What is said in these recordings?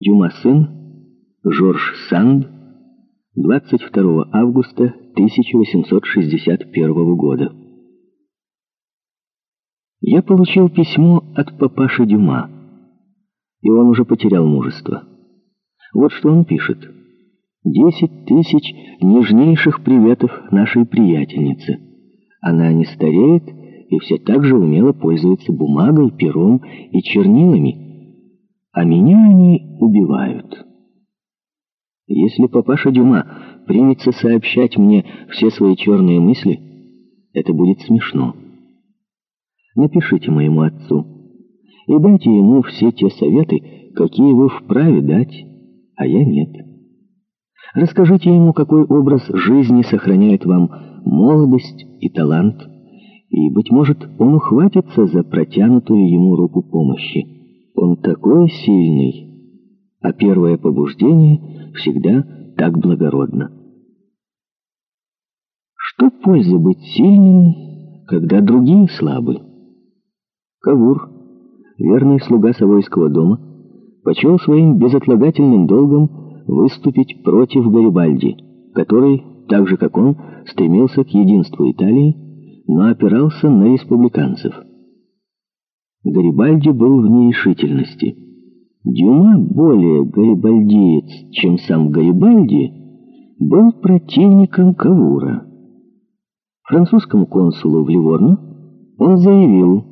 Дюма сын, Жорж Санд, 22 августа 1861 года. Я получил письмо от папаши Дюма, и он уже потерял мужество. Вот что он пишет. «Десять тысяч нежнейших приветов нашей приятельнице. Она не стареет и все так же умело пользуется бумагой, пером и чернилами» а меня они убивают. Если папаша Дюма примется сообщать мне все свои черные мысли, это будет смешно. Напишите моему отцу и дайте ему все те советы, какие вы вправе дать, а я нет. Расскажите ему, какой образ жизни сохраняет вам молодость и талант, и, быть может, он ухватится за протянутую ему руку помощи. Он такой сильный, а первое побуждение всегда так благородно. Что польза быть сильным, когда другие слабы? Кавур, верный слуга Савойского дома, почел своим безотлагательным долгом выступить против Гарибальди, который, так же как он, стремился к единству Италии, но опирался на республиканцев. Гарибальди был в нерешительности. Дюма, более гарибальдиец, чем сам Гарибальди, был противником Кавура. Французскому консулу в Ливорно он заявил,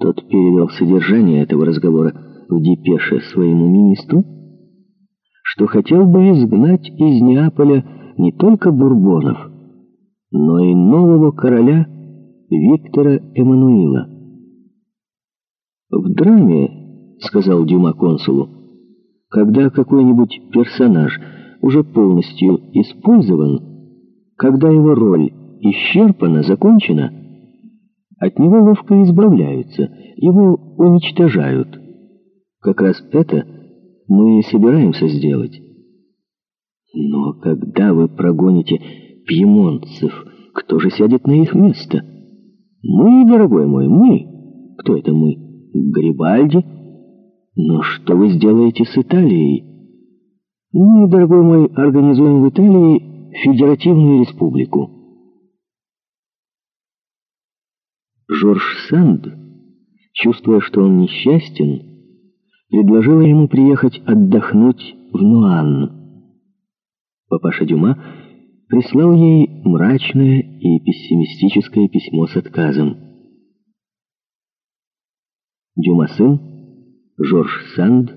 тот передал содержание этого разговора в депеше своему министру, что хотел бы изгнать из Неаполя не только бурбонов, но и нового короля Виктора Эммануила. «В драме, — сказал Дюма консулу, — когда какой-нибудь персонаж уже полностью использован, когда его роль исчерпана, закончена, от него ловко избавляются, его уничтожают. Как раз это мы и собираемся сделать. Но когда вы прогоните пьемонтцев, кто же сядет на их место? Мы, дорогой мой, мы. Кто это мы? Гарибальди? Но что вы сделаете с Италией? Мы, дорогой мой, организуем в Италии федеративную республику. Жорж Санд, чувствуя, что он несчастен, предложила ему приехать отдохнуть в Нуан. Папаша Дюма прислал ей мрачное и пессимистическое письмо с отказом. Дюма сын, Жорж Санд,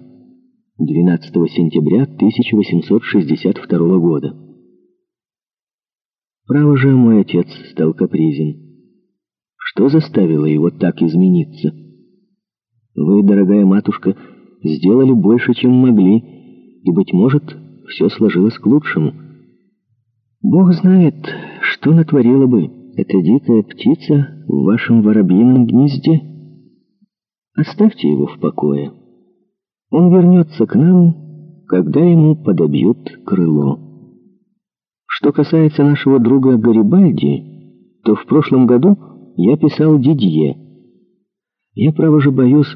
12 сентября 1862 года. Право же, мой отец стал капризен. Что заставило его так измениться? Вы, дорогая матушка, сделали больше, чем могли, и, быть может, все сложилось к лучшему. Бог знает, что натворила бы эта дикая птица в вашем воробьином гнезде. Оставьте его в покое. Он вернется к нам, когда ему подобьют крыло. Что касается нашего друга Гарибальди, то в прошлом году я писал Дидье. Я, право же, боюсь,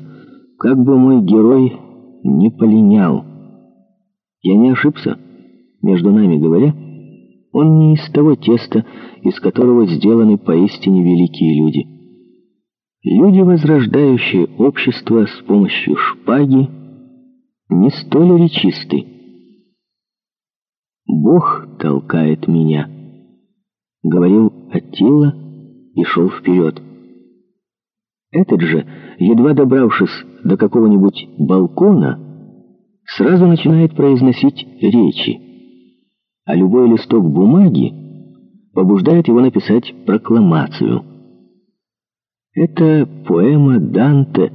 как бы мой герой не полинял. Я не ошибся, между нами говоря, он не из того теста, из которого сделаны поистине великие люди. Люди, возрождающие общество с помощью шпаги, не столь речисты. «Бог толкает меня», — говорил Аттила и шел вперед. Этот же, едва добравшись до какого-нибудь балкона, сразу начинает произносить речи, а любой листок бумаги побуждает его написать прокламацию — это поэма Данте,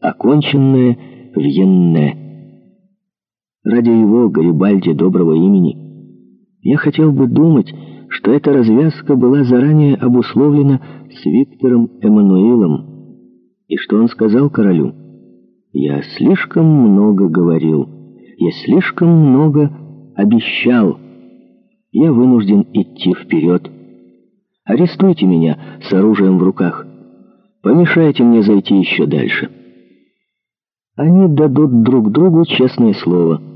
оконченная в Йенне. Ради его, Гарибальди, доброго имени, я хотел бы думать, что эта развязка была заранее обусловлена с Виктором Эммануилом, и что он сказал королю, «Я слишком много говорил, я слишком много обещал, я вынужден идти вперед. Арестуйте меня с оружием в руках». Помешайте мне зайти еще дальше». Они дадут друг другу честное слово –